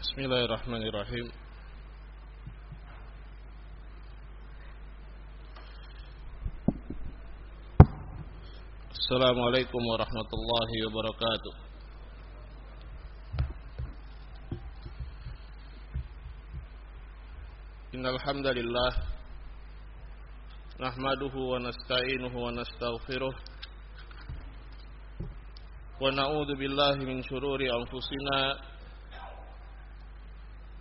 بسم الله الرحمن الرحيم السلام عليكم ورحمة الله وبركاته إن الحمد لله نحمده ونستعينه ونستغفره ونعوذ بالله من شرور أنفسنا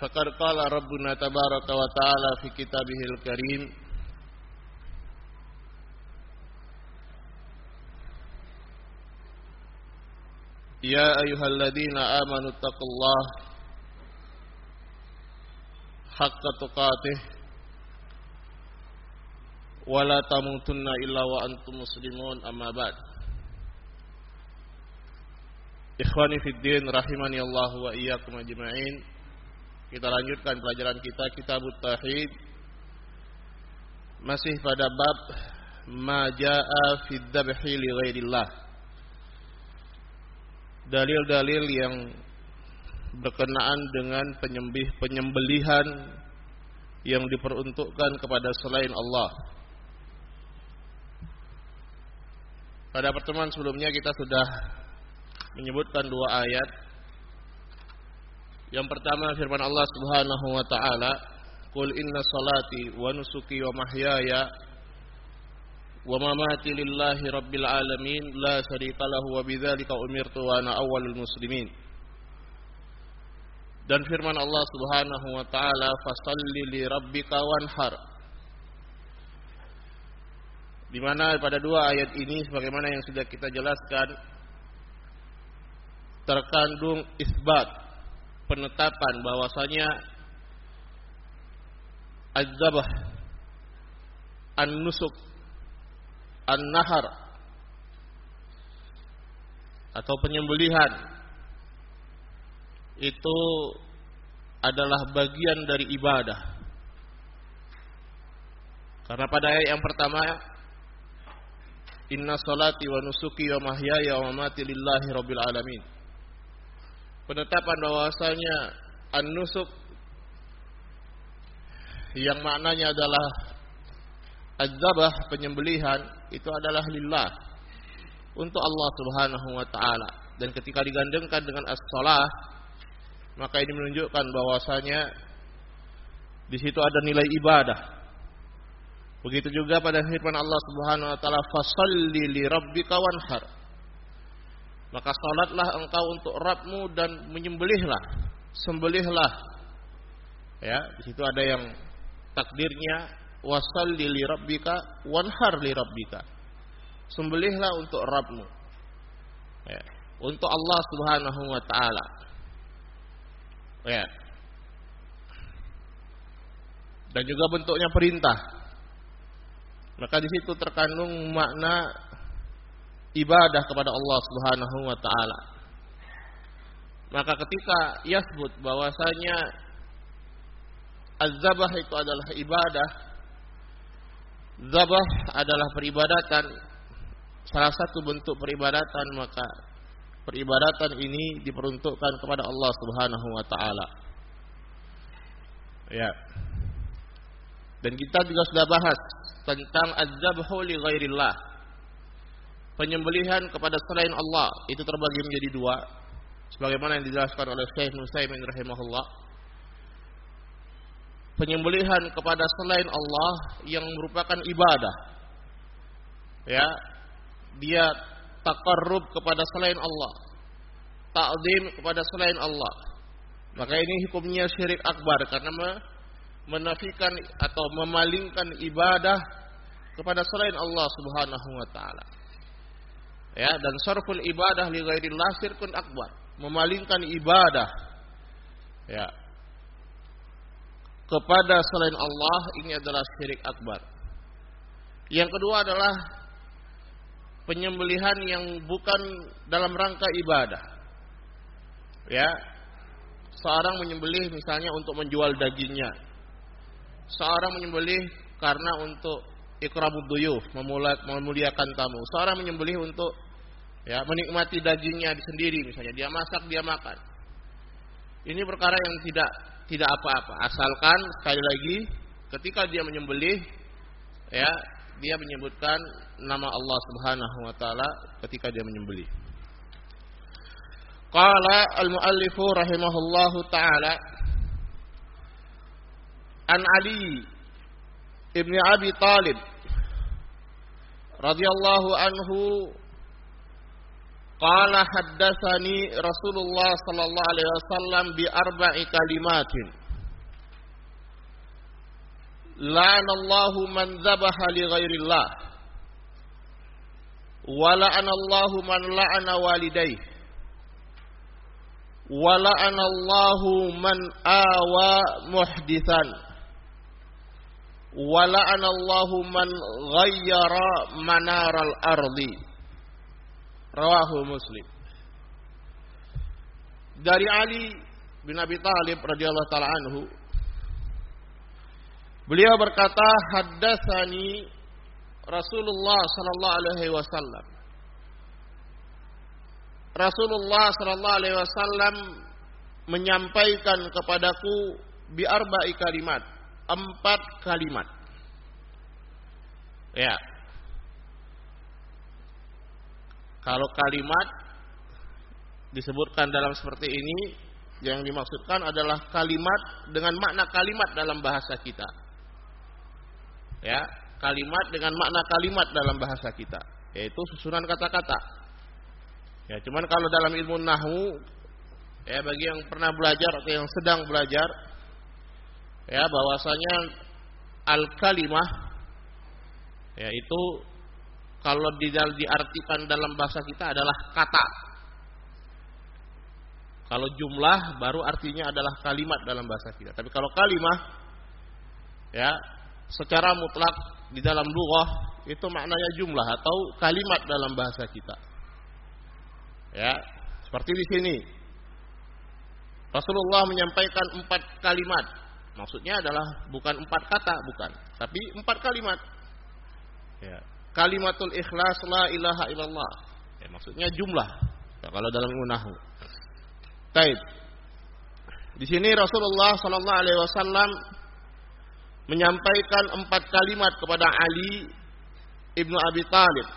فقد قال ربنا تبارك وتعالى في كتابه الكريم يا أيها الذين آمنوا اتقوا الله حق تقاته ولا تموتن إلا وأنتم مسلمون أما بعد Ikhwani fid din rahimani Allah wa iyyakum ajma'in. Kita lanjutkan pelajaran kita Kitab Tauhid. Masih pada bab ma jaa fid dzabhi li ghairillah. Dalil-dalil yang berkenaan dengan penyembih penyembelihan yang diperuntukkan kepada selain Allah. Pada pertemuan sebelumnya kita sudah menyebutkan dua ayat. Yang pertama firman Allah Subhanahu wa taala, "Qul inna salati wa nusuki wa mahyaya wa mamati lillahi rabbil alamin la syarika lahu wa bidzalika umirtu wa ana awwalul muslimin." Dan firman Allah Subhanahu wa taala, "Fasalli li rabbika wanhar." Di mana pada dua ayat ini sebagaimana yang sudah kita jelaskan terkandung isbat penetapan bahwasanya az-zabah an-nusuk an-nahar atau penyembelihan itu adalah bagian dari ibadah. Karena pada ayat yang pertama Inna salati wa nusuki wa mahyaya wa mamati lillahi rabbil alamin penetapan bahwasanya an-nusuk yang maknanya adalah az-zabah penyembelihan itu adalah lillah. Untuk Allah Subhanahu wa taala. Dan ketika digandengkan dengan as-shalah maka ini menunjukkan bahwasanya di situ ada nilai ibadah. Begitu juga pada firman Allah Subhanahu wa taala fasalli li rabbika wanhar maka salatlah engkau untuk Rabbmu dan menyembelihlah, sembelihlah. Ya, di situ ada yang takdirnya wasalli li rabbika wanhar li rabbika. Sembelihlah untuk Rabbmu. Ya, untuk Allah Subhanahu wa taala. Ya. Dan juga bentuknya perintah. Maka di situ terkandung makna ibadah kepada Allah Subhanahu wa taala. Maka ketika yasbut bahwasanya az-zabah itu adalah ibadah, zabah adalah peribadatan, salah satu bentuk peribadatan maka peribadatan ini diperuntukkan kepada Allah Subhanahu wa taala. Ya. Dan kita juga sudah bahas tentang az-zabhu li ghairillah penyembelihan kepada selain Allah itu terbagi menjadi dua. Sebagaimana yang dijelaskan oleh Syekh Nusaimin rahimahullah. Penyembelihan kepada selain Allah yang merupakan ibadah. Ya dia takarrub kepada selain Allah. Ta'zim kepada selain Allah. Maka ini hukumnya syirik akbar karena menafikan atau memalingkan ibadah kepada selain Allah Subhanahu wa taala ya dan sarful ibadah li ghairillah syirkun akbar memalingkan ibadah Ya. Kepada selain Allah ini adalah syirik akbar. Yang kedua adalah penyembelihan yang bukan dalam rangka ibadah. Ya. Seorang menyembelih misalnya untuk menjual dagingnya. Seorang menyembelih karena untuk ikramud duyuf, memuliakan tamu. Seorang menyembelih untuk ya menikmati dagingnya sendiri misalnya, dia masak, dia makan. Ini perkara yang tidak tidak apa-apa, asalkan sekali lagi ketika dia menyembelih ya, dia menyebutkan nama Allah Subhanahu wa taala ketika dia menyembelih. Qala al-muallifu rahimahullahu taala An Ali ibn Abi Talib radhiyallahu anhu qala haddatsani Rasulullah sallallahu alaihi wasallam bi arba'i kalimatin la'ana Allahu man dzabaha li ghairillah wa la'ana Allahu man la'ana walidayhi wa la'ana Allahu man awa muhdithan wala'anallahu man ghayyara manaral ardi rawahu muslim dari Ali bin Abi Thalib radhiyallahu taala anhu beliau berkata haddatsani Rasulullah sallallahu alaihi wasallam Rasulullah sallallahu alaihi wasallam menyampaikan kepadaku bi arba'i kalimat empat kalimat. Ya. Kalau kalimat disebutkan dalam seperti ini, yang dimaksudkan adalah kalimat dengan makna kalimat dalam bahasa kita. Ya, kalimat dengan makna kalimat dalam bahasa kita, yaitu susunan kata-kata. Ya, cuman kalau dalam ilmu nahwu ya bagi yang pernah belajar atau yang sedang belajar ya bahwasanya al kalimah ya kalau diartikan dalam bahasa kita adalah kata. Kalau jumlah baru artinya adalah kalimat dalam bahasa kita. Tapi kalau kalimah ya secara mutlak di dalam lughah itu maknanya jumlah atau kalimat dalam bahasa kita. Ya seperti di sini. Rasulullah menyampaikan empat kalimat. Maksudnya adalah bukan empat kata, bukan, tapi empat kalimat. Ya. Kalimatul ikhlas la ilaha illallah. Ya, maksudnya jumlah. Ya, kalau dalam unahu. Taib. Di sini Rasulullah Sallallahu Alaihi Wasallam menyampaikan empat kalimat kepada Ali ibnu Abi Talib.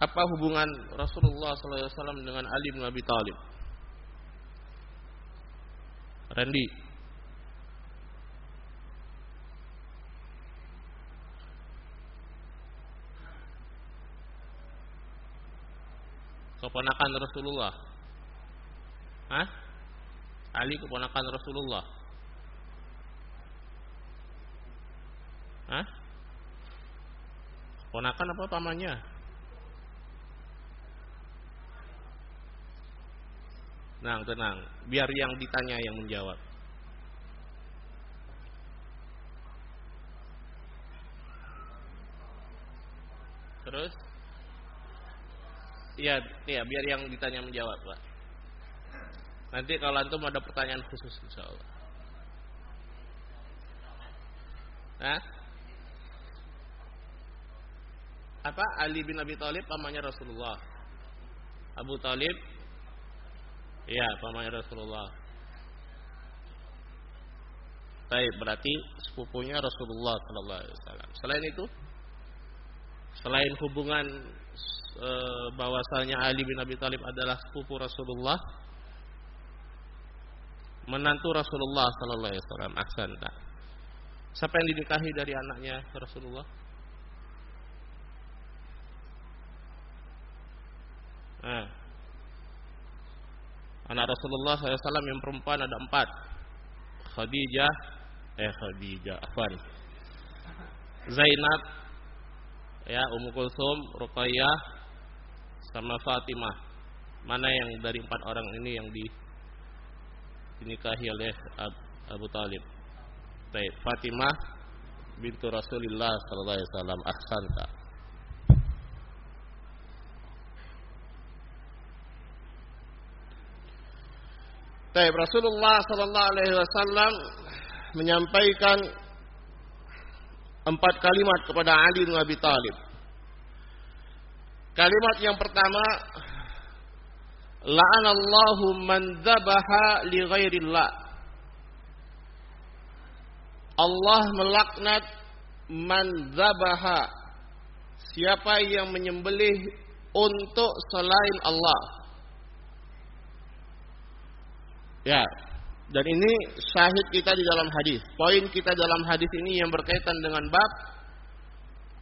Apa hubungan Rasulullah Sallallahu Alaihi Wasallam dengan Ali ibnu Abi Talib? Randy. Keponakan Rasulullah. Hah? Ali keponakan Rasulullah. Hah? Keponakan apa pamannya? Tenang, tenang. Biar yang ditanya yang menjawab. Terus? Iya, iya, biar yang ditanya menjawab, Pak. Nanti kalau antum ada pertanyaan khusus insya Allah. Hah? Apa? Ali bin Abi Thalib pamannya Rasulullah. Abu Talib Iya, pamannya Rasulullah. Baik, berarti sepupunya Rasulullah sallallahu alaihi wasallam. Selain itu, selain hubungan e, bahwasanya Ali bin Abi Thalib adalah sepupu Rasulullah, menantu Rasulullah sallallahu alaihi wasallam, Aksanta. Siapa yang dinikahi dari anaknya Rasulullah? Nah, Anak Rasulullah SAW yang perempuan ada empat. Khadijah, eh Khadijah, Afwan. Zainab, ya Ummu Kulsum, Ruqayyah, sama Fatimah. mana yang dari empat orang ini yang di dinikahi oleh Abu Talib. Baik, Fatimah bintu Rasulullah sallallahu alaihi wasallam ahsanta. Baik, Rasulullah sallallahu alaihi wasallam menyampaikan empat kalimat kepada Ali bin Abi Thalib. Kalimat yang pertama, la'anallahu man dzabaha li ghairillah. Allah melaknat man dzabaha siapa yang menyembelih untuk selain Allah. Ya, dan ini syahid kita di dalam hadis. Poin kita dalam hadis ini yang berkaitan dengan bab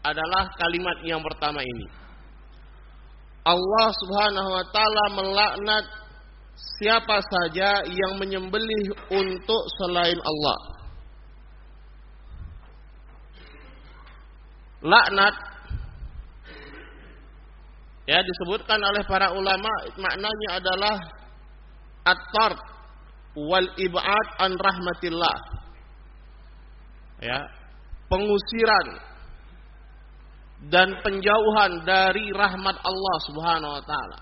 adalah kalimat yang pertama ini. Allah Subhanahu wa taala melaknat siapa saja yang menyembelih untuk selain Allah. Laknat ya disebutkan oleh para ulama maknanya adalah at-tard wal ibad an rahmatillah. Ya, pengusiran dan penjauhan dari rahmat Allah Subhanahu wa taala.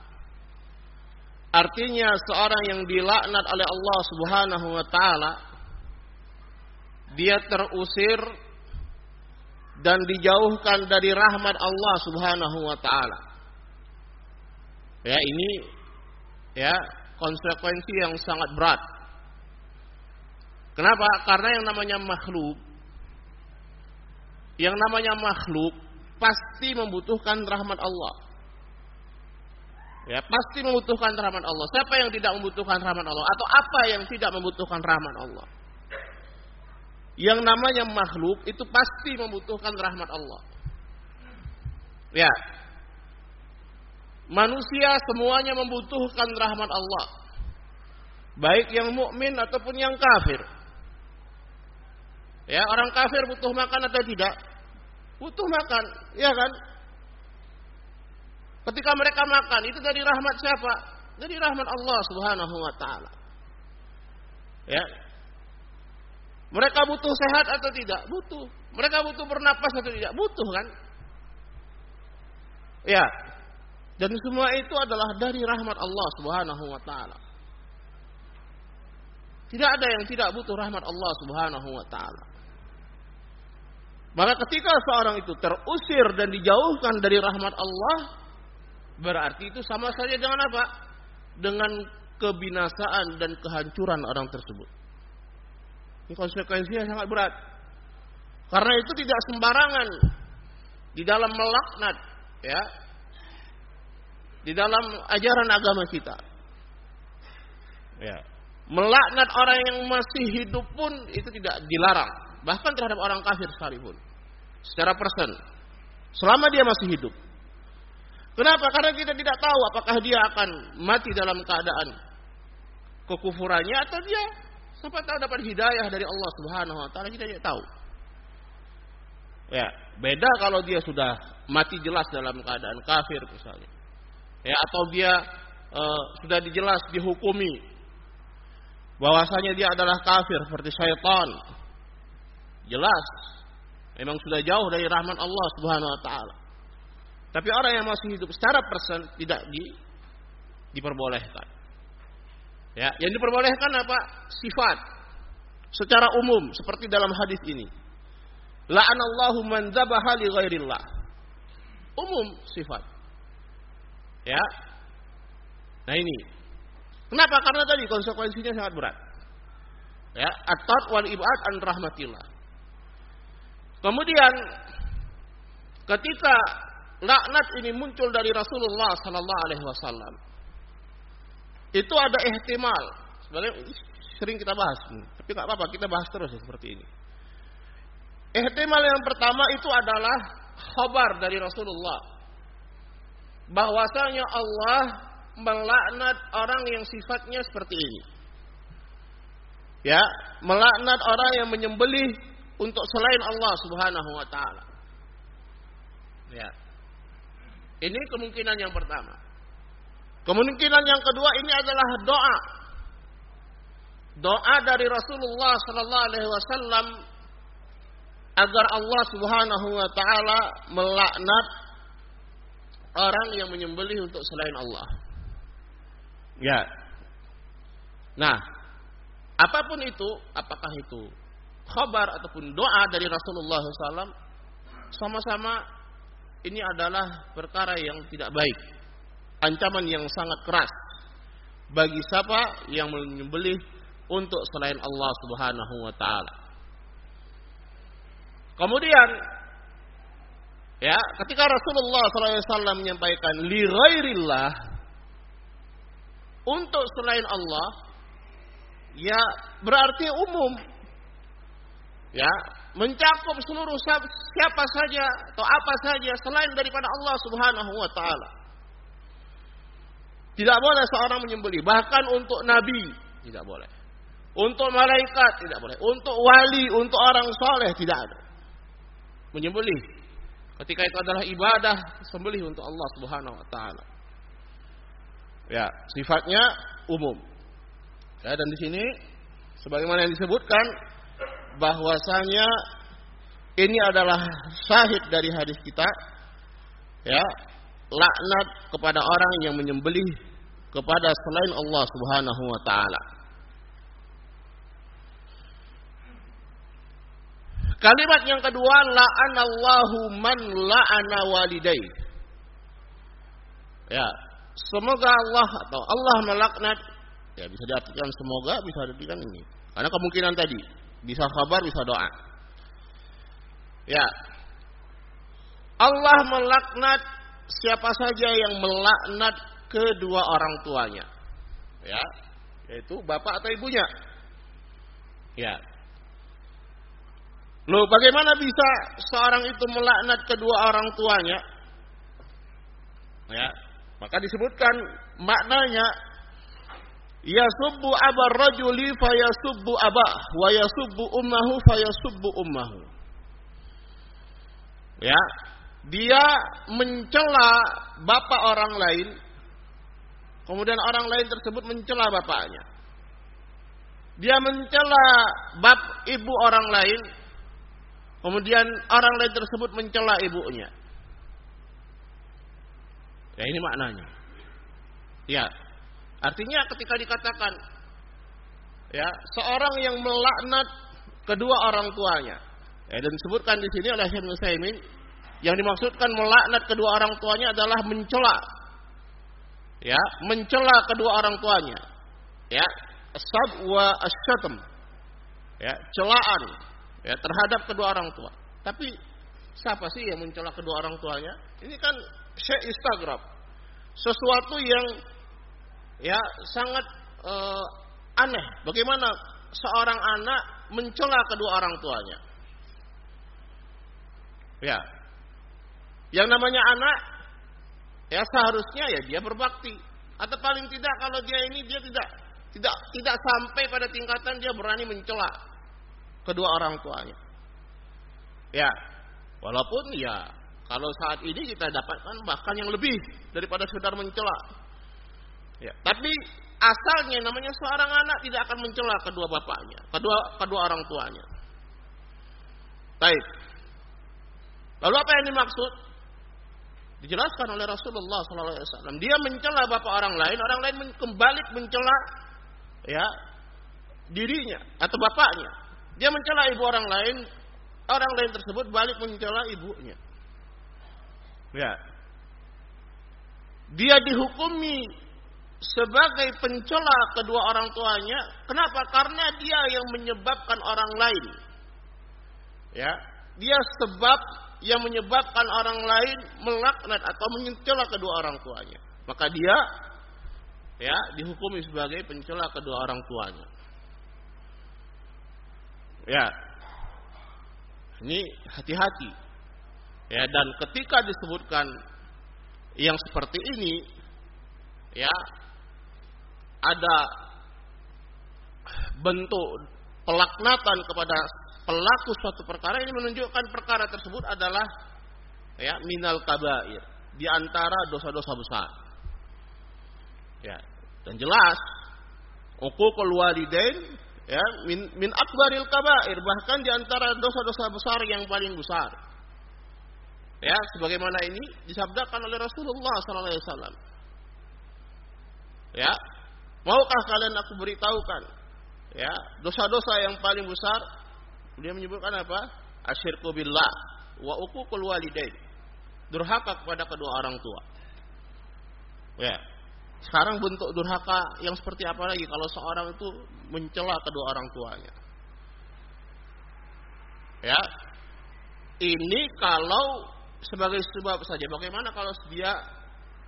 Artinya seorang yang dilaknat oleh Allah Subhanahu wa taala dia terusir dan dijauhkan dari rahmat Allah Subhanahu wa taala. Ya, ini ya konsekuensi yang sangat berat Kenapa? Karena yang namanya makhluk yang namanya makhluk pasti membutuhkan rahmat Allah. Ya, pasti membutuhkan rahmat Allah. Siapa yang tidak membutuhkan rahmat Allah atau apa yang tidak membutuhkan rahmat Allah? Yang namanya makhluk itu pasti membutuhkan rahmat Allah. Ya. Manusia semuanya membutuhkan rahmat Allah. Baik yang mukmin ataupun yang kafir. Ya, orang kafir butuh makan atau tidak? Butuh makan, ya kan? Ketika mereka makan, itu dari rahmat siapa? Dari rahmat Allah Subhanahu wa taala. Ya. Mereka butuh sehat atau tidak? Butuh. Mereka butuh bernapas atau tidak? Butuh kan? Ya. Dan semua itu adalah dari rahmat Allah Subhanahu wa taala. Tidak ada yang tidak butuh rahmat Allah Subhanahu wa taala. Maka ketika seorang itu terusir dan dijauhkan dari rahmat Allah, berarti itu sama saja dengan apa? Dengan kebinasaan dan kehancuran orang tersebut. Ini konsekuensinya sangat berat. Karena itu tidak sembarangan di dalam melaknat, ya, di dalam ajaran agama kita. Ya. Melaknat orang yang masih hidup pun itu tidak dilarang bahkan terhadap orang kafir sekalipun. Secara persen. Selama dia masih hidup. Kenapa? Karena kita tidak tahu apakah dia akan mati dalam keadaan kekufurannya atau dia siapa tahu dapat hidayah dari Allah Subhanahu wa taala kita tidak tahu. Ya, beda kalau dia sudah mati jelas dalam keadaan kafir misalnya. Ya, atau dia uh, sudah dijelas dihukumi bahwasanya dia adalah kafir seperti syaitan Jelas. Memang sudah jauh dari rahmat Allah Subhanahu wa taala. Tapi orang yang masih hidup secara persen tidak di, diperbolehkan. Ya, yang diperbolehkan apa? Sifat. Secara umum seperti dalam hadis ini. La'anallahu man dzabaha li ghairillah. Umum sifat. Ya. Nah ini. Kenapa? Karena tadi konsekuensinya sangat berat. Ya, at wal ibad an rahmatillah. Kemudian ketika laknat ini muncul dari Rasulullah sallallahu alaihi wasallam itu ada ihtimal. Sebenarnya sering kita bahas. Tapi nggak apa-apa kita bahas terus ya, seperti ini. Ihtimal yang pertama itu adalah khabar dari Rasulullah. Bahwasanya Allah melaknat orang yang sifatnya seperti ini. Ya melaknat orang yang menyembelih untuk selain Allah Subhanahu wa taala. Ya. Ini kemungkinan yang pertama. Kemungkinan yang kedua ini adalah doa. Doa dari Rasulullah sallallahu alaihi wasallam agar Allah Subhanahu wa taala melaknat orang yang menyembelih untuk selain Allah. Ya. Nah, apa pun itu, apakah itu khabar ataupun doa dari Rasulullah SAW, sama-sama ini adalah perkara yang tidak baik. Ancaman yang sangat keras bagi siapa yang menyembelih untuk selain Allah Subhanahu wa taala. Kemudian ya, ketika Rasulullah SAW menyampaikan li ghairillah untuk selain Allah ya berarti umum ya mencakup seluruh siapa saja atau apa saja selain daripada Allah Subhanahu wa taala. Tidak boleh seorang menyembelih bahkan untuk nabi tidak boleh. Untuk malaikat tidak boleh, untuk wali, untuk orang soleh tidak ada. Menyembelih ketika itu adalah ibadah sembelih untuk Allah Subhanahu wa taala. Ya, sifatnya umum. Ya, dan di sini sebagaimana yang disebutkan bahwasanya ini adalah syahid dari hadis kita ya laknat kepada orang yang menyembelih kepada selain Allah Subhanahu wa taala. Kalimat yang kedua la'anallahu man la'ana walidai. Ya, semoga Allah atau Allah melaknat ya bisa diartikan semoga bisa diartikan ini. Karena kemungkinan tadi bisa kabar, bisa doa. Ya. Allah melaknat siapa saja yang melaknat kedua orang tuanya. Ya, yaitu bapak atau ibunya. Ya. Loh, bagaimana bisa seorang itu melaknat kedua orang tuanya? Ya, maka disebutkan maknanya Yasubbu abar rajuli fayasubbu abah wa yasubbu ummahu fayasubbu ummahu. Ya, dia mencela bapak orang lain kemudian orang lain tersebut mencela bapaknya. Dia mencela bab ibu orang lain kemudian orang lain tersebut mencela ibunya. Ya ini maknanya. Ya, Artinya ketika dikatakan ya seorang yang melaknat kedua orang tuanya. Ya, dan disebutkan di sini oleh Syekh Musaimin yang dimaksudkan melaknat kedua orang tuanya adalah mencela. Ya mencela kedua orang tuanya. Ya asab wa asyatam ya celaan ya terhadap kedua orang tua. Tapi siapa sih yang mencela kedua orang tuanya? Ini kan Syekh Instagram. Sesuatu yang ya sangat uh, aneh bagaimana seorang anak mencela kedua orang tuanya. Ya. Yang namanya anak ya seharusnya ya dia berbakti atau paling tidak kalau dia ini dia tidak tidak tidak sampai pada tingkatan dia berani mencela kedua orang tuanya. Ya. Walaupun ya kalau saat ini kita dapatkan bahkan yang lebih daripada sekedar mencela Ya. Tapi asalnya namanya seorang anak tidak akan mencela kedua bapaknya, kedua kedua orang tuanya. Baik. Lalu apa yang dimaksud? Dijelaskan oleh Rasulullah SAW. Dia mencela bapak orang lain, orang lain kembali mencela ya dirinya atau bapaknya. Dia mencela ibu orang lain, orang lain tersebut balik mencela ibunya. Ya. Dia dihukumi sebagai pencela kedua orang tuanya. Kenapa? Karena dia yang menyebabkan orang lain. Ya, dia sebab yang menyebabkan orang lain melaknat atau mencela kedua orang tuanya. Maka dia ya dihukumi sebagai pencela kedua orang tuanya. Ya. Ini hati-hati. Ya, dan ketika disebutkan yang seperti ini ya ada bentuk pelaknatan kepada pelaku suatu perkara ini menunjukkan perkara tersebut adalah ya minal kabair di antara dosa-dosa besar. Ya, dan jelas uququl walidain ya min min akbaril kabair bahkan di antara dosa-dosa besar yang paling besar. Ya, sebagaimana ini disabdakan oleh Rasulullah sallallahu alaihi wasallam. Ya, maukah kalian aku beritahukan ya, dosa-dosa yang paling besar? Dia menyebutkan apa? Asyirku billah wa uququl walidain. Durhaka kepada kedua orang tua. Ya. Sekarang bentuk durhaka yang seperti apa lagi kalau seorang itu mencela kedua orang tuanya. Ya. Ini kalau sebagai sebab saja. Bagaimana kalau dia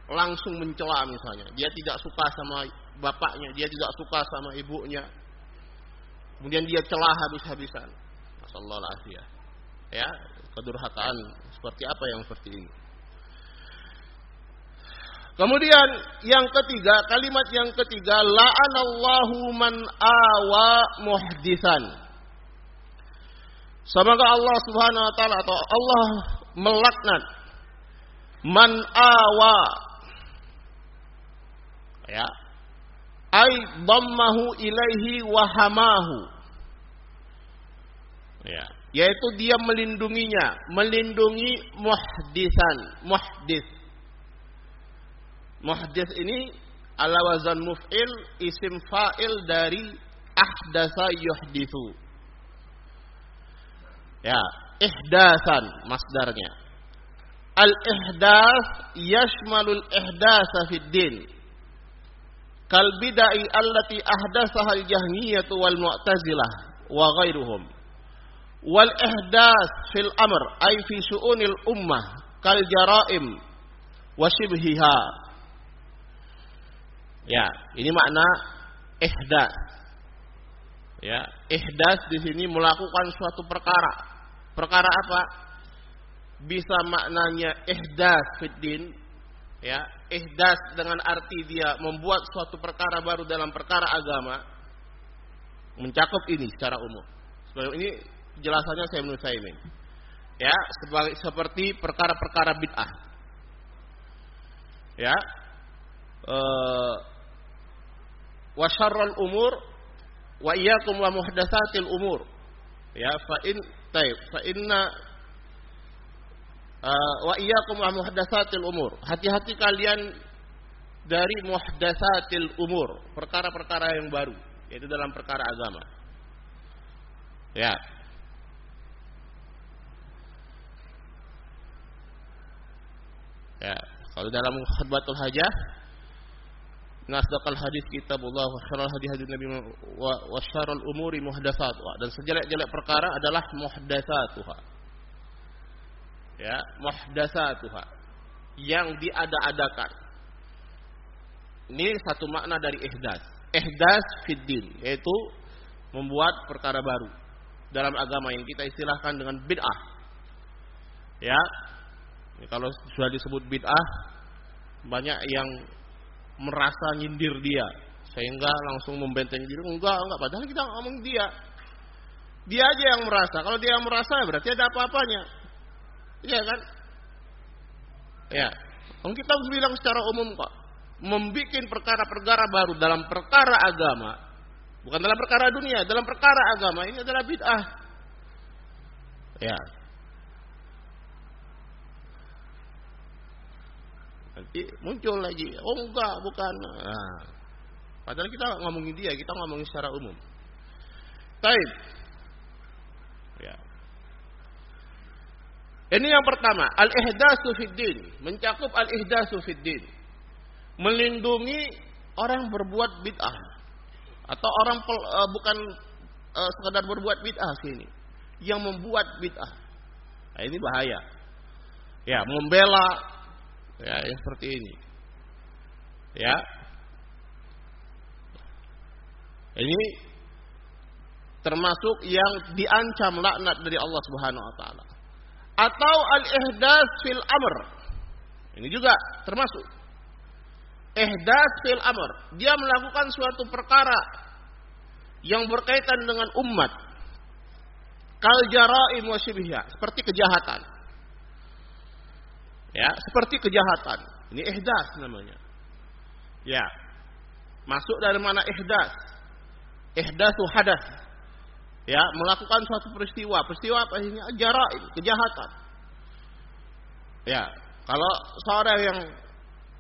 langsung mencela misalnya. Dia tidak suka sama bapaknya, dia tidak suka sama ibunya. Kemudian dia celah habis-habisan. Masallallahu Ya, kedurhakaan seperti apa yang seperti ini. Kemudian yang ketiga, kalimat yang ketiga, la'anallahu man awa muhdisan. Semoga Allah Subhanahu wa taala atau Allah melaknat man awa ya ai dhammahu ilaihi wa hamahu. Ya. Yaitu dia melindunginya. Melindungi muhdisan. Muhdis. Muhdis ini ala wazan muf'il isim fa'il dari ahdasa yuhdithu. Ya ihdasan masdarnya. Al-ihdas yashmalul ihdasa fid din. Kal bidai allati ahdasaha al-jahmiyah wal mu'tazilah wa ghairuhum. Wal ihdas fil amr ay fi syu'unil ummah kal jaraim wa shibhiha. Ya, ini makna ihdas. Ya, ihdas di sini melakukan suatu perkara Perkara apa? Bisa maknanya ihdas fiddin, ya, ihdas dengan arti dia membuat suatu perkara baru dalam perkara agama mencakup ini secara umum. Sebab ini jelasannya saya menurut saya ini. Ya, sebagai seperti perkara-perkara bid'ah. Ya. Eh umur wa iyyakum wa muhdatsatil umur. Ya, fa in Taib, fa inna wa iyyakum wa muhdatsatil umur. Hati-hati kalian dari muhdatsatil umur, perkara-perkara yang baru, yaitu dalam perkara agama. Ya. Ya, kalau dalam khutbatul hajah Nasdaqal hadis kitabullah wa syarrul hadis hadis Nabi wa syarrul umuri muhdatsatuha dan sejelek-jelek perkara adalah muhdatsatuha. Ya, muhdatsatuha yang diada-adakan. Ini satu makna dari ihdas. Ihdas fiddin yaitu membuat perkara baru dalam agama yang kita istilahkan dengan bid'ah. Ya. Kalau sudah disebut bid'ah banyak yang merasa nyindir dia sehingga langsung membentengi diri enggak enggak padahal kita ngomong dia dia aja yang merasa kalau dia yang merasa berarti ada apa-apanya iya kan? Ya kita bilang secara umum kok membuat perkara-perkara baru dalam perkara agama bukan dalam perkara dunia dalam perkara agama ini adalah bid'ah. Ya Nanti muncul lagi, oh enggak, bukan. Nah, padahal kita ngomongin dia, kita ngomongin secara umum. Baik. Ya. Ini yang pertama, al-ihdasu fiddin, mencakup al-ihdasu fiddin. Melindungi orang berbuat bid'ah. Atau orang pel, uh, bukan uh, sekadar berbuat bid'ah sini, yang membuat bid'ah. Nah, ini bahaya. Ya, membela. Ya yang seperti ini. Ya. Ini termasuk yang diancam laknat dari Allah Subhanahu wa taala atau al-ihdas fil amr ini juga termasuk ihdas fil amr dia melakukan suatu perkara yang berkaitan dengan umat kal jaraim wa seperti kejahatan Ya, seperti kejahatan. Ini ihdas namanya. Ya. Masuk dari mana ihdas? Ihdasu hadas. Ya, melakukan suatu peristiwa. Peristiwa apa ini? Jaraim, kejahatan. Ya, kalau seorang yang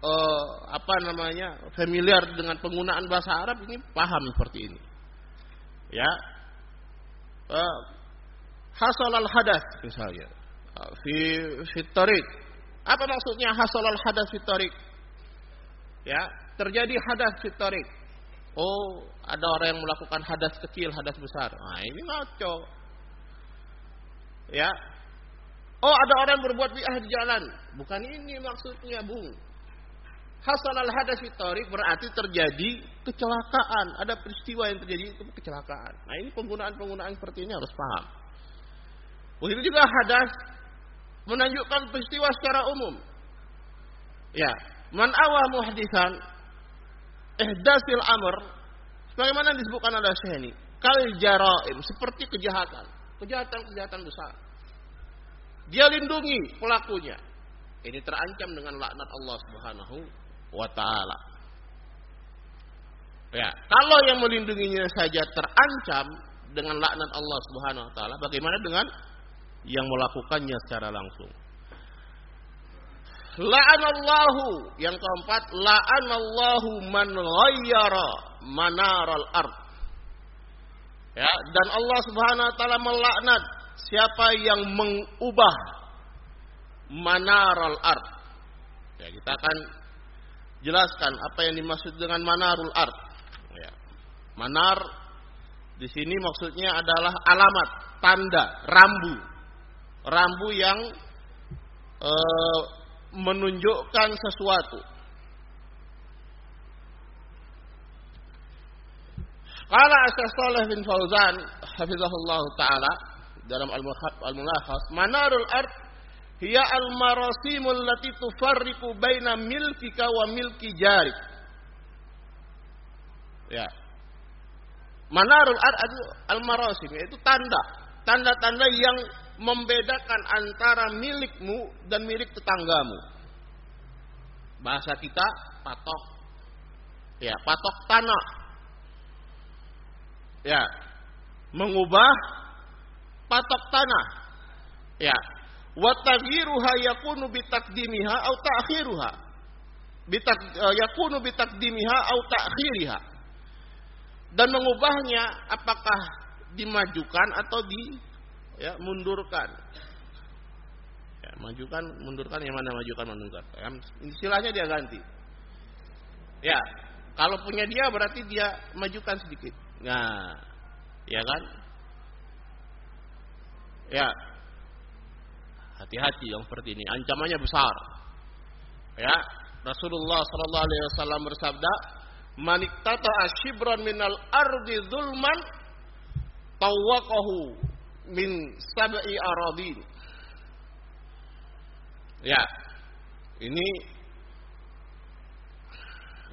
uh, apa namanya familiar dengan penggunaan bahasa Arab ini paham seperti ini. Ya, uh, hasal al hadas misalnya, uh, fi fi Apa maksudnya hasal al hadas fi Ya, terjadi hadas fitorik. Oh, ada orang yang melakukan hadas kecil, hadas besar. Nah, ini ngaco. Ya. Oh, ada orang berbuat bi'ah di jalan. Bukan ini maksudnya, Bung. Hasal al hadas fitorik berarti terjadi kecelakaan. Ada peristiwa yang terjadi itu kecelakaan. Nah, ini penggunaan-penggunaan seperti ini harus paham. Begitu juga hadas menunjukkan peristiwa secara umum. Ya, man awa muhdisan ihdasil amr sebagaimana disebutkan oleh Syekh ini kal jaraim seperti kejahatan. Kejahatan-kejahatan besar. Dia lindungi pelakunya. Ini terancam dengan laknat Allah Subhanahu wa taala. Ya kalau yang melindunginya saja terancam dengan laknat Allah Subhanahu wa taala bagaimana dengan yang melakukannya secara langsung La'anallahu yang keempat la'anallahu man ghayyara manaral ard. Ya, dan Allah Subhanahu wa taala melaknat siapa yang mengubah manaral ard. Ya, kita akan jelaskan apa yang dimaksud dengan manarul ard. Ya. Manar di sini maksudnya adalah alamat, tanda, rambu. Rambu yang eh, menunjukkan sesuatu. Qala Asy Shalih bin Fauzan hafizahullah taala dalam Al-Mulakhas, manarul ard hiya al-marasimul lati tufarriqu baina milkika wa milki jarik. Ya. Manarul ard al-marasim yaitu tanda, tanda-tanda yang membedakan antara milikmu dan milik tetanggamu. Bahasa kita patok. Ya, patok tanah. Ya. Mengubah patok tanah. Ya. Wa taghyiruha yakunu bitakdimiha au ta'khiruha. Bitak uh, yakunu bitakdimiha au ta'khiriha. Dan mengubahnya apakah dimajukan atau di ya mundurkan. Ya, majukan mundurkan yang mana majukan mundurkan. Ya, istilahnya dia ganti. Ya kalau punya dia berarti dia majukan sedikit. Nah ya kan? Ya. Hati-hati yang seperti ini ancamannya besar. Ya Rasulullah sallallahu alaihi wasallam bersabda maniktata ashibran minal ardi zulman tawaqahu min sab'i aradin. Ya. Ini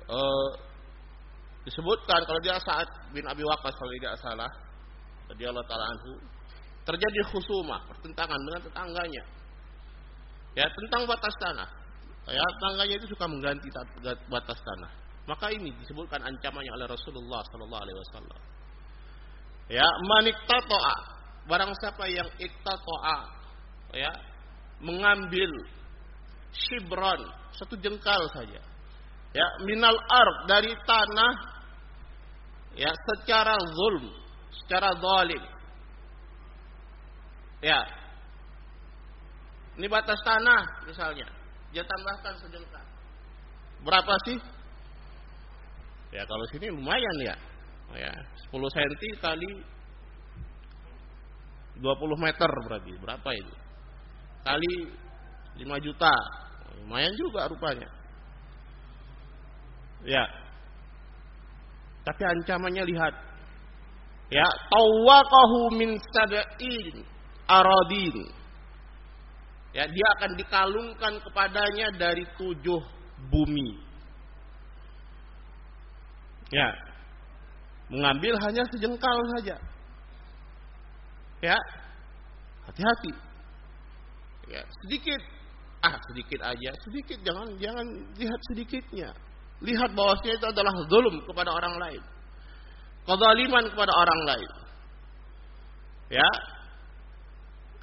uh, disebutkan kalau dia saat bin Abi Waqqas kalau tidak salah Allah taala anhu terjadi khusumah, pertentangan dengan tetangganya. Ya, tentang batas tanah. Ya, tetangganya itu suka mengganti batas tanah. Maka ini disebutkan ancamannya oleh Rasulullah sallallahu alaihi wasallam. Ya, manik tatoa barang siapa yang iktata'a ya mengambil shibron satu jengkal saja ya minal ard dari tanah ya secara zulm secara zalim. Ya. Ini batas tanah misalnya. Dia tambahkan sejengkal. Berapa sih? Ya kalau sini lumayan ya. Ya 10 cm kali 20 meter berarti berapa itu? Kali 5 juta. Lumayan juga rupanya. Ya. Tapi ancamannya lihat. Ya tawaqahu min sada'in aradin. Ya dia akan dikalungkan kepadanya dari tujuh bumi. Ya. Mengambil hanya sejengkal saja Ya, hati-hati. Ya, sedikit. Ah, sedikit aja, sedikit. Jangan jangan lihat sedikitnya. lihat bahwasanya itu adalah zulum kepada orang lain. Kezaliman kepada orang lain. Ya.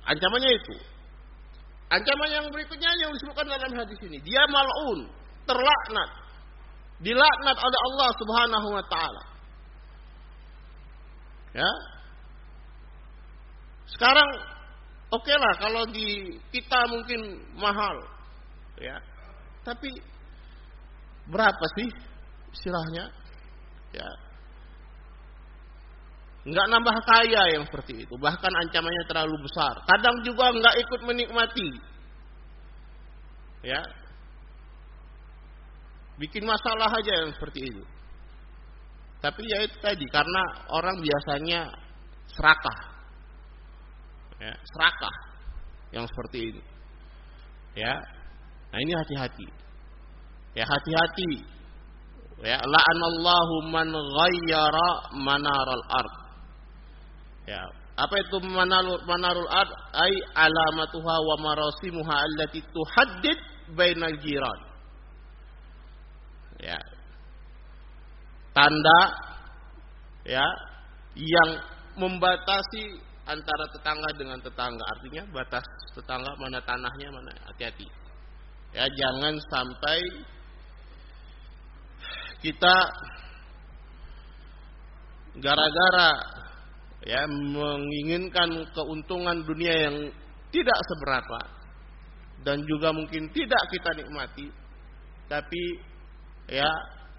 Ancamannya itu. Ancaman yang berikutnya yang disebutkan dalam hadis ini, dia mal'un, terlaknat. Dilaknat oleh Allah Subhanahu wa taala. Ya. Sekarang oke okay lah kalau di kita mungkin mahal. Ya. Tapi berapa sih istilahnya? Ya. Enggak nambah kaya yang seperti itu. Bahkan ancamannya terlalu besar. Kadang juga enggak ikut menikmati. Ya. Bikin masalah aja yang seperti itu. Tapi ya itu tadi karena orang biasanya serakah. Ya, serakah yang seperti ini. Ya. Nah, ini hati-hati. Ya, hati-hati. Ya, la'anallahu man ghayyara manaral ard. Ya, apa itu manarul manarul ard? Ai alamatuha wa marasimuha allati tuhaddid bainal jiran. Ya, tanda ya yang membatasi antara tetangga dengan tetangga artinya batas tetangga mana tanahnya mana hati-hati ya jangan sampai kita gara-gara ya menginginkan keuntungan dunia yang tidak seberapa dan juga mungkin tidak kita nikmati tapi ya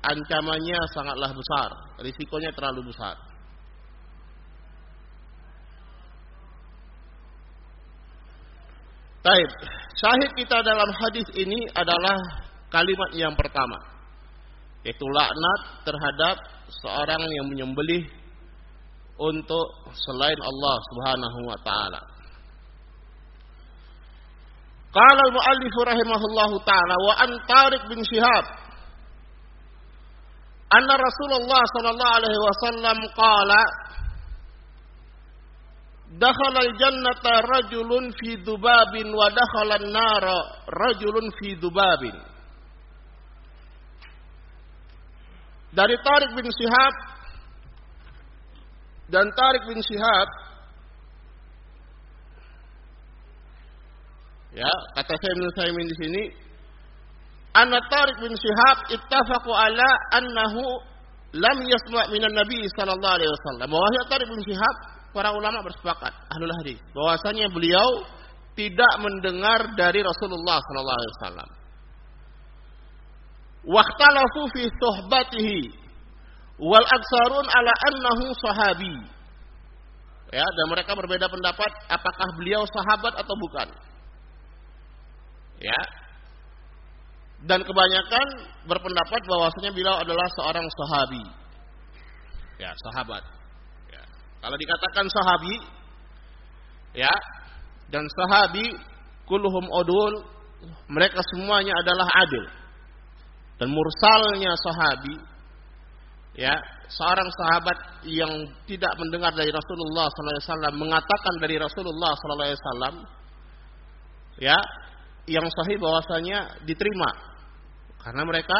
ancamannya sangatlah besar, risikonya terlalu besar. Taib, syahid kita dalam hadis ini adalah kalimat yang pertama, yaitu laknat terhadap seorang yang menyembelih untuk selain Allah Subhanahu wa taala. Qala al-muallif rahimahullahu taala wa an Tariq bin Syihab anna Rasulullah sallallahu alaihi wasallam qala dakhala al-jannata rajulun fi dhubabin wa dakhala an-nara rajulun fi dhubabin dari Tariq bin Syihab dan Tariq bin Syihab ya kata saya Ibnu di sini anna Tariq bin Syihab ittafaqu ala annahu lam yasma' minan Nabi sallallahu alaihi wasallam. Bahwa Tariq bin Syihab para ulama bersepakat ahlul hadis bahwasanya beliau tidak mendengar dari Rasulullah sallallahu alaihi wasallam. Waqtalafu fi suhbatihi wal aksarun ala annahu sahabi. Ya, dan mereka berbeda pendapat apakah beliau sahabat atau bukan. Ya, dan kebanyakan berpendapat bahwasanya beliau adalah seorang sahabi. Ya, sahabat. Kalau dikatakan sahabi, ya, dan sahabi kulluhum odul, mereka semuanya adalah adil. Dan mursalnya sahabi, ya, seorang sahabat yang tidak mendengar dari Rasulullah SAW mengatakan dari Rasulullah SAW, ya, yang sahih bahwasanya diterima karena mereka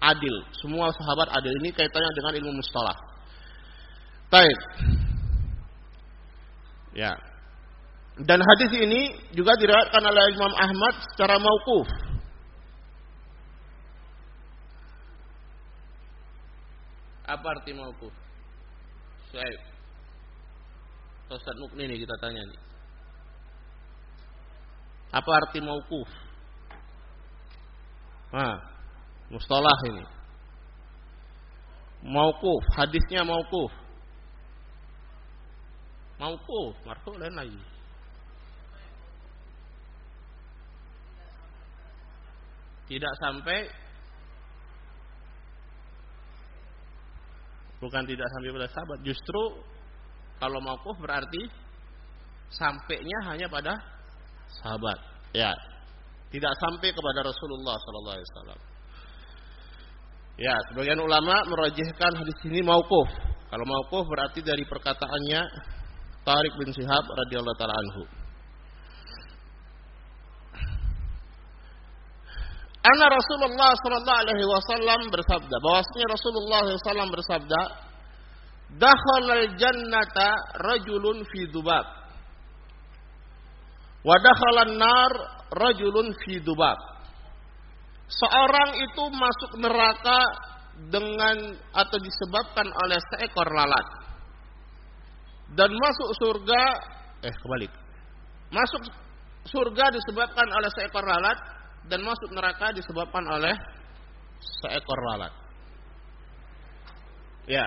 adil. Semua sahabat adil ini kaitannya dengan ilmu mustalah. Baik. Ya. Dan hadis ini juga diriwayatkan oleh Imam Ahmad secara mauquf. Apa arti mauquf? Suhaib. Ustaz Mukni nih kita tanya nih. Apa arti mauquf? Nah, mustalah ini. Mauquf, hadisnya mauquf. Mauquf, marfu lain lagi. Tidak sampai bukan tidak sampai pada sahabat, justru kalau mauquf berarti sampainya hanya pada sahabat. Ya, tidak sampai kepada Rasulullah sallallahu alaihi wasallam. Ya, sebagian ulama merajihkan hadis ini mauquf. Kalau mauquf berarti dari perkataannya Tariq bin Syihab radhiyallahu taala anhu. Anna Rasulullah sallallahu alaihi wasallam bersabda, bahwasanya Rasulullah SAW bersabda, "Dakhalal jannata rajulun fi dubab." Wa dakhalan nar rajulun fi dubab. Seorang itu masuk neraka dengan atau disebabkan oleh seekor lalat. Dan masuk surga eh kebalik. Masuk surga disebabkan oleh seekor lalat dan masuk neraka disebabkan oleh seekor lalat. Ya.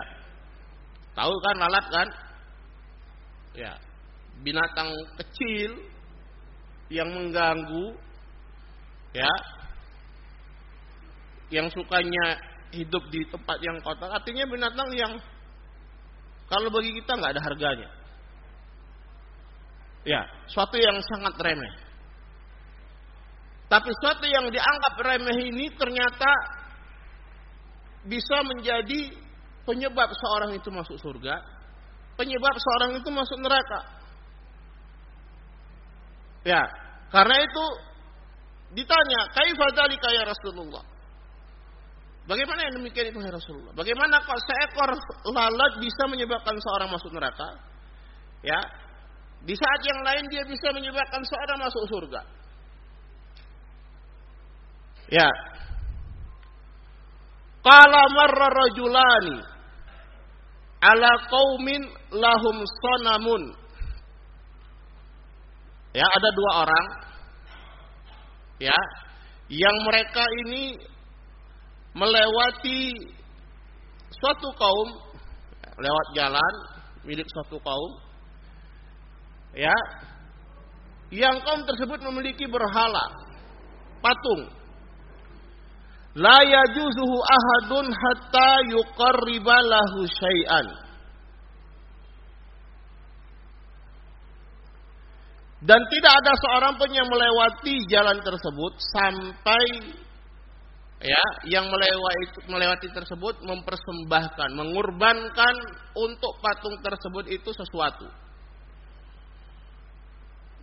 Tahu kan lalat kan? Ya. Binatang kecil yang mengganggu ya. Yang sukanya hidup di tempat yang kotor artinya binatang yang kalau bagi kita nggak ada harganya. Ya, suatu yang sangat remeh. Tapi suatu yang dianggap remeh ini ternyata bisa menjadi penyebab seorang itu masuk surga, penyebab seorang itu masuk neraka. Ya, karena itu ditanya, "Kaifa dzalika ya Rasulullah?" Bagaimana yang demikian itu Rasulullah? Bagaimana kok seekor lalat bisa menyebabkan seorang masuk neraka? Ya, di saat yang lain dia bisa menyebabkan seorang masuk surga. Ya. Qala marra rajulani ala qaumin lahum sanamun. Ya, ada dua orang ya yang mereka ini melewati suatu kaum lewat jalan milik suatu kaum ya yang kaum tersebut memiliki berhala patung. La yajuzuhu ahadun hatta yuqarriba lahu syai'an. Dan tidak ada seorang pun yang melewati jalan tersebut sampai ya yang melewati melewati tersebut mempersembahkan mengorbankan untuk patung tersebut itu sesuatu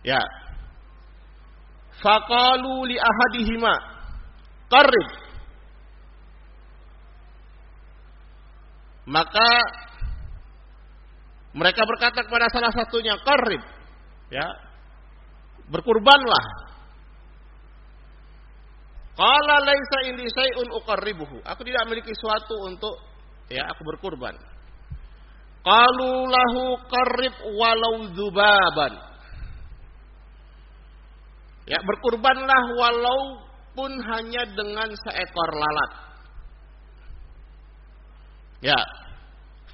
Ya. Faqalu li ahadihima qarrib. Maka mereka berkata kepada salah satunya qarrib. Ya. Berkurbanlah. Qala laisa indi syai'un uqarribuhu. Aku tidak memiliki sesuatu untuk ya aku berkurban. Qalu lahu qarrib walau dzubaban. Ya, berkurbanlah walaupun hanya dengan seekor lalat. Ya.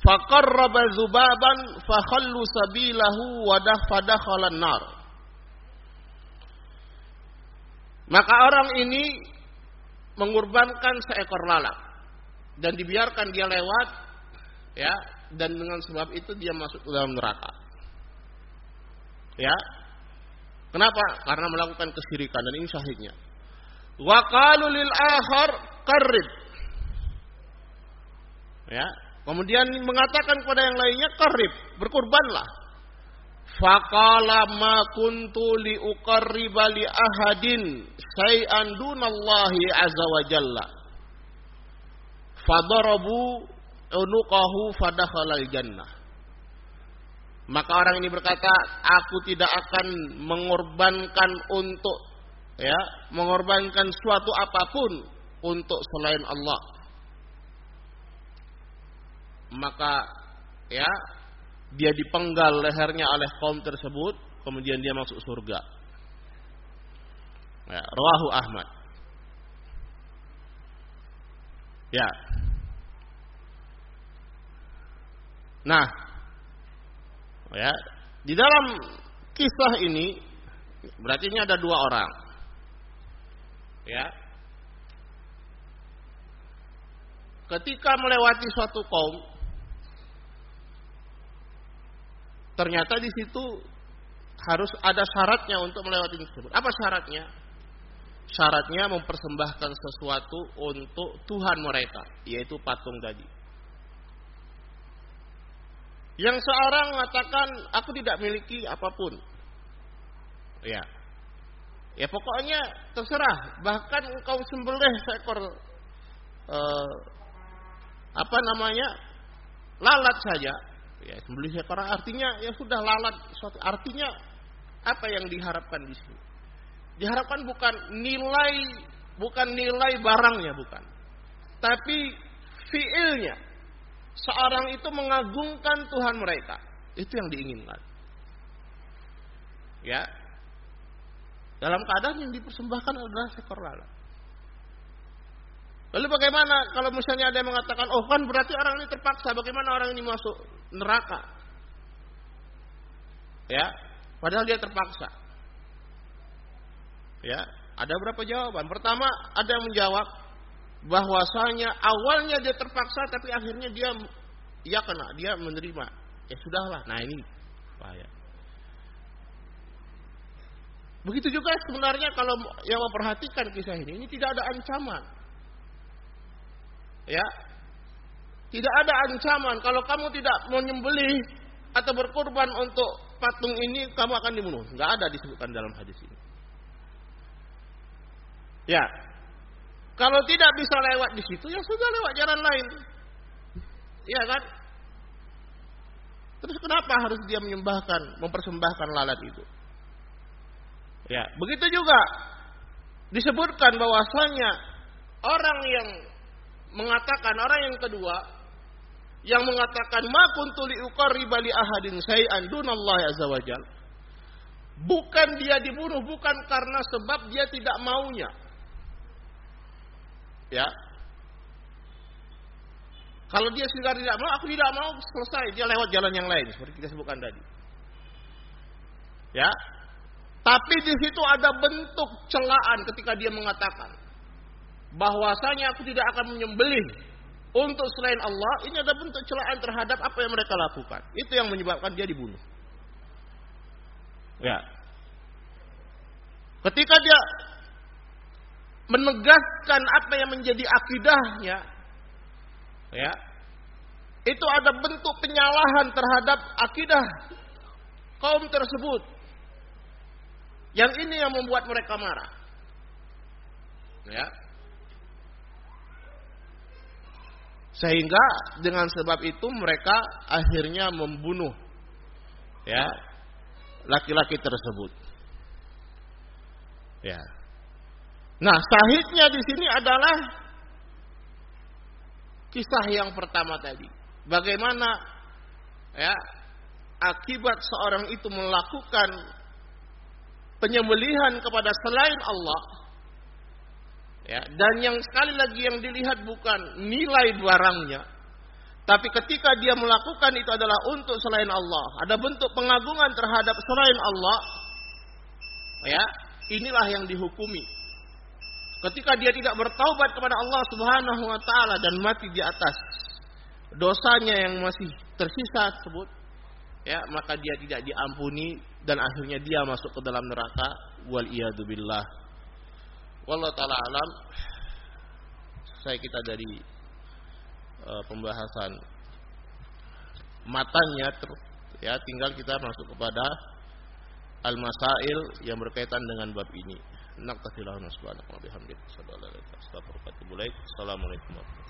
Faqarraba zubaban fakhallu sabilahu wa fadakhalan nar. Maka orang ini mengorbankan seekor lalat dan dibiarkan dia lewat ya dan dengan sebab itu dia masuk ke dalam neraka. Ya, Kenapa? Karena melakukan kesyirikan dan ini syahidnya. Wa qalu lil akhar. Ya, kemudian mengatakan kepada yang lainnya qarrib, berkurbanlah. Faqala ma kuntu li uqarriba li ahadin syai'an dunallahi azza wa jalla. Fadarabu unuqahu fadakhalal jannah. Maka orang ini berkata, aku tidak akan mengorbankan untuk ya, mengorbankan suatu apa pun untuk selain Allah. Maka ya, dia dipenggal lehernya oleh kaum tersebut, kemudian dia masuk surga. Ya, Rawahu Ahmad. Ya. Nah, Ya, di dalam kisah ini berarti ini ada dua orang. Ya. Ketika melewati suatu kaum ternyata di situ harus ada syaratnya untuk melewati tersebut. Apa syaratnya? Syaratnya mempersembahkan sesuatu untuk Tuhan mereka, yaitu patung tadi. Yang seorang mengatakan aku tidak miliki apa pun. Ya. Ya pokoknya terserah. Bahkan engkau sembelih seekor eh, apa namanya lalat saja. Ya sembelih seekor artinya ya sudah lalat. Suatu artinya apa yang diharapkan di sini? Diharapkan bukan nilai bukan nilai barangnya bukan. Tapi fiilnya. Seorang itu mengagungkan Tuhan mereka. Itu yang diinginkan. Ya, dalam keadaan yang dipersembahkan adalah seekor lalat. Lalu bagaimana kalau misalnya ada yang mengatakan, oh kan berarti orang ini terpaksa, bagaimana orang ini masuk neraka? Ya, padahal dia terpaksa. Ya, ada berapa jawaban? Pertama, ada yang menjawab bahwasanya awalnya dia terpaksa, tapi akhirnya dia ya kena, dia menerima. Ya sudahlah. Nah ini bahaya. Begitu juga sebenarnya kalau yang memperhatikan kisah ini, ini tidak ada ancaman. Ya. Tidak ada ancaman kalau kamu tidak menyembelih atau berkorban untuk patung ini kamu akan dibunuh. Enggak ada disebutkan dalam hadis ini. Ya. Kalau tidak bisa lewat di situ ya sudah lewat jalan lain. Iya kan? Terus kenapa harus dia menyembahkan, mempersembahkan lalat itu? Ya, begitu juga disebutkan bahwasanya orang yang mengatakan orang yang kedua yang mengatakan ma kuntu liuqarriba li ahadin syai'an dunallahi azza wajal. Bukan dia dibunuh bukan karena sebab dia tidak maunya. Ya. Kalau dia sudah tidak mau aku tidak mau selesai. Dia lewat jalan yang lain seperti kita sebutkan tadi. Ya. Tapi di situ ada bentuk celaan ketika dia mengatakan bahwasanya aku tidak akan menyembelih untuk selain Allah. Ini ada bentuk celaan terhadap apa yang mereka lakukan. Itu yang menyebabkan dia dibunuh. Ya. Ketika dia menegaskan apa yang menjadi akidahnya, ya, itu ada bentuk penyalahan terhadap akidah kaum tersebut yang ini yang membuat mereka marah. Ya. Sehingga dengan sebab itu mereka akhirnya membunuh ya laki-laki tersebut. Ya. Nah, sahihnya di sini adalah kisah yang pertama tadi. Bagaimana ya akibat seorang itu melakukan penyembelihan kepada selain Allah ya dan yang sekali lagi yang dilihat bukan nilai barangnya tapi ketika dia melakukan itu adalah untuk selain Allah. Ada bentuk pengagungan terhadap selain Allah ya inilah yang dihukumi. Ketika dia tidak bertaubat kepada Allah Subhanahu wa taala dan mati di atas dosanya yang masih tersisa tersebut ya maka dia tidak diampuni dan akhirnya dia masuk ke dalam neraka. Wal billah wallahu taala alam. Saya kita dari uh, pembahasan matanya ya tinggal kita masuk kepada al masail yang berkaitan dengan bab ini. Naktafilahu subhanahu wa bihamdihi assalamualaikum warahmatullahi wabarakatuh